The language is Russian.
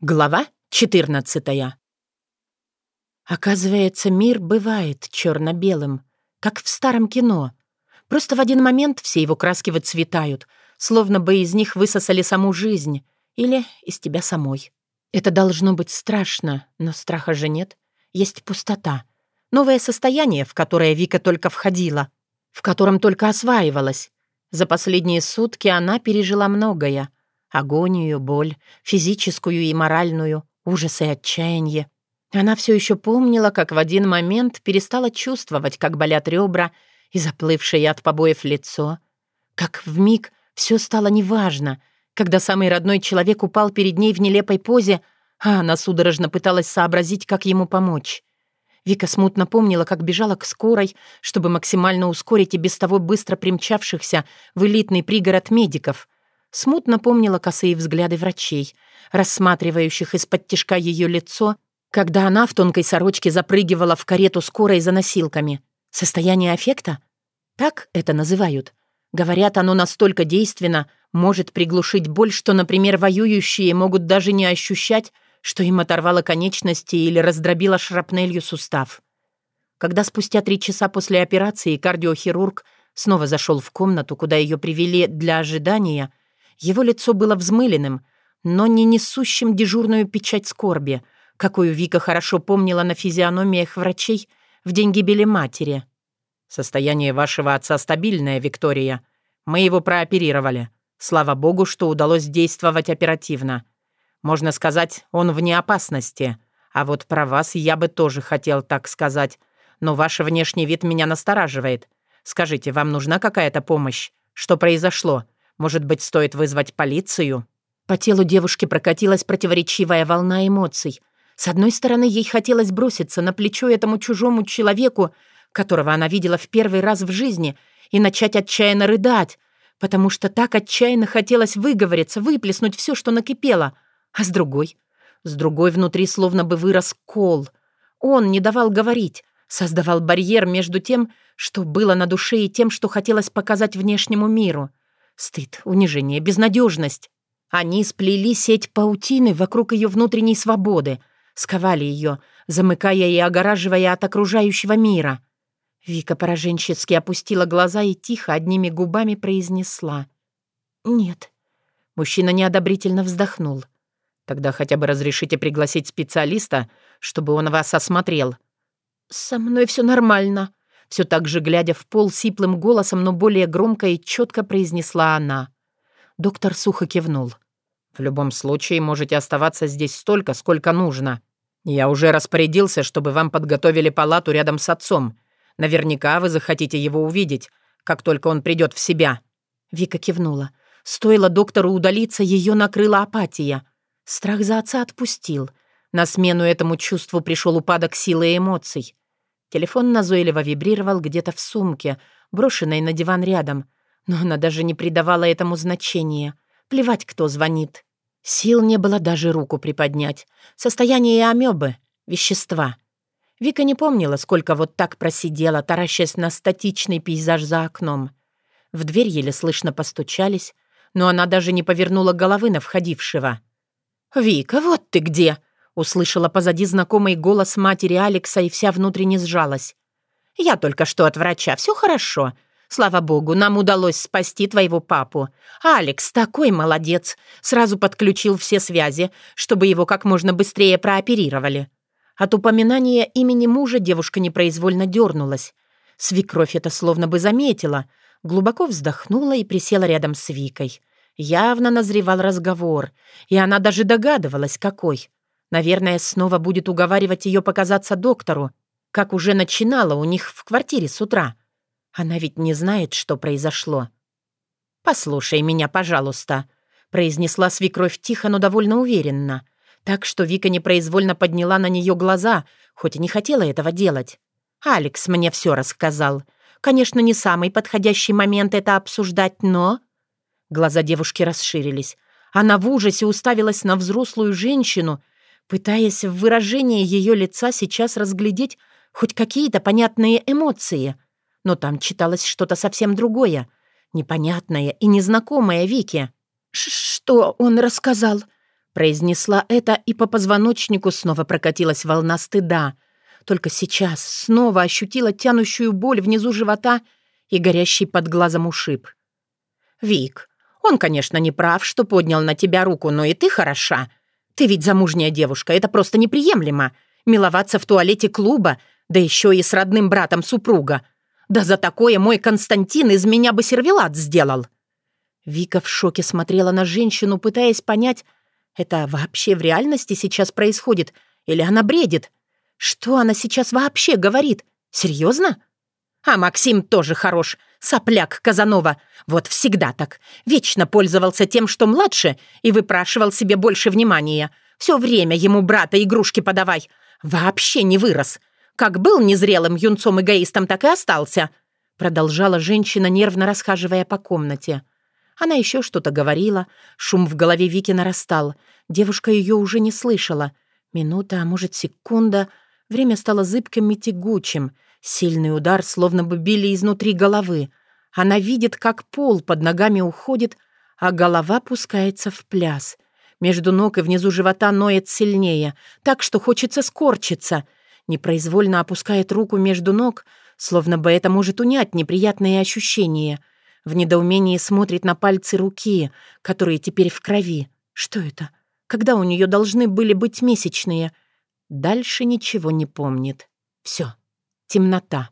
Глава 14 Оказывается, мир бывает черно-белым, как в старом кино. Просто в один момент все его краски выцветают, словно бы из них высосали саму жизнь или из тебя самой. Это должно быть страшно, но страха же нет. Есть пустота. Новое состояние, в которое Вика только входила, в котором только осваивалась. За последние сутки она пережила многое — Агонию, боль, физическую и моральную, ужас и отчаяние. Она все еще помнила, как в один момент перестала чувствовать, как болят ребра и заплывшее от побоев лицо. Как в миг все стало неважно, когда самый родной человек упал перед ней в нелепой позе, а она судорожно пыталась сообразить, как ему помочь. Вика смутно помнила, как бежала к скорой, чтобы максимально ускорить и без того быстро примчавшихся в элитный пригород медиков — Смутно помнила косые взгляды врачей, рассматривающих из-под тишка ее лицо, когда она в тонкой сорочке запрыгивала в карету скорой за носилками. Состояние аффекта? Так это называют. Говорят, оно настолько действенно, может приглушить боль, что, например, воюющие могут даже не ощущать, что им оторвало конечности или раздробило шрапнелью сустав. Когда спустя три часа после операции кардиохирург снова зашел в комнату, куда ее привели для ожидания, его лицо было взмыленным, но не несущим дежурную печать скорби, какую Вика хорошо помнила на физиономиях врачей в день гибели матери. «Состояние вашего отца стабильное, Виктория. Мы его прооперировали. Слава богу, что удалось действовать оперативно. Можно сказать, он вне опасности. А вот про вас я бы тоже хотел так сказать. Но ваш внешний вид меня настораживает. Скажите, вам нужна какая-то помощь? Что произошло? Может быть, стоит вызвать полицию?» По телу девушки прокатилась противоречивая волна эмоций. С одной стороны, ей хотелось броситься на плечо этому чужому человеку, которого она видела в первый раз в жизни, и начать отчаянно рыдать, потому что так отчаянно хотелось выговориться, выплеснуть все, что накипело. А с другой? С другой внутри словно бы вырос кол. Он не давал говорить, создавал барьер между тем, что было на душе, и тем, что хотелось показать внешнему миру. Стыд, унижение, безнадежность. Они сплели сеть паутины вокруг ее внутренней свободы, сковали ее, замыкая и огораживая от окружающего мира. Вика пораженчески опустила глаза и тихо одними губами произнесла. «Нет». Мужчина неодобрительно вздохнул. «Тогда хотя бы разрешите пригласить специалиста, чтобы он вас осмотрел». «Со мной все нормально», все так же, глядя в пол, сиплым голосом, но более громко и четко произнесла она. Доктор сухо кивнул. «В любом случае, можете оставаться здесь столько, сколько нужно. Я уже распорядился, чтобы вам подготовили палату рядом с отцом. Наверняка вы захотите его увидеть, как только он придет в себя». Вика кивнула. Стоило доктору удалиться, ее накрыла апатия. Страх за отца отпустил. На смену этому чувству пришел упадок силы и эмоций. Телефон назойливо вибрировал где-то в сумке, брошенной на диван рядом. Но она даже не придавала этому значения. Плевать, кто звонит. Сил не было даже руку приподнять. Состояние амебы, вещества. Вика не помнила, сколько вот так просидела, таращась на статичный пейзаж за окном. В дверь еле слышно постучались, но она даже не повернула головы на входившего. «Вика, вот ты где!» Услышала позади знакомый голос матери Алекса и вся внутренне сжалась. «Я только что от врача, все хорошо. Слава богу, нам удалось спасти твоего папу. Алекс такой молодец. Сразу подключил все связи, чтобы его как можно быстрее прооперировали». От упоминания имени мужа девушка непроизвольно дернулась. Свекровь это словно бы заметила, глубоко вздохнула и присела рядом с Викой. Явно назревал разговор, и она даже догадывалась, какой. Наверное, снова будет уговаривать ее показаться доктору, как уже начинала у них в квартире с утра. Она ведь не знает, что произошло. «Послушай меня, пожалуйста», — произнесла свекровь тихо, но довольно уверенно, так что Вика непроизвольно подняла на нее глаза, хоть и не хотела этого делать. «Алекс мне все рассказал. Конечно, не самый подходящий момент это обсуждать, но...» Глаза девушки расширились. Она в ужасе уставилась на взрослую женщину, пытаясь в выражении ее лица сейчас разглядеть хоть какие-то понятные эмоции. Но там читалось что-то совсем другое, непонятное и незнакомое Вике. «Что он рассказал?» Произнесла это, и по позвоночнику снова прокатилась волна стыда. Только сейчас снова ощутила тянущую боль внизу живота и горящий под глазом ушиб. «Вик, он, конечно, не прав, что поднял на тебя руку, но и ты хороша. Ты ведь замужняя девушка, это просто неприемлемо. Миловаться в туалете клуба, да еще и с родным братом супруга. Да за такое мой Константин из меня бы сервелат сделал». Вика в шоке смотрела на женщину, пытаясь понять, это вообще в реальности сейчас происходит или она бредит? Что она сейчас вообще говорит? Серьезно? А Максим тоже хорош. Сопляк Казанова. Вот всегда так. Вечно пользовался тем, что младше, и выпрашивал себе больше внимания. Все время ему брата игрушки подавай. Вообще не вырос. Как был незрелым юнцом-эгоистом, так и остался. Продолжала женщина, нервно расхаживая по комнате. Она еще что-то говорила. Шум в голове Вики нарастал. Девушка ее уже не слышала. Минута, а может, секунда. Время стало зыбким и тягучим. Сильный удар, словно бы били изнутри головы. Она видит, как пол под ногами уходит, а голова пускается в пляс. Между ног и внизу живота ноет сильнее, так что хочется скорчиться. Непроизвольно опускает руку между ног, словно бы это может унять неприятные ощущения. В недоумении смотрит на пальцы руки, которые теперь в крови. Что это? Когда у нее должны были быть месячные? Дальше ничего не помнит. Все. Темнота.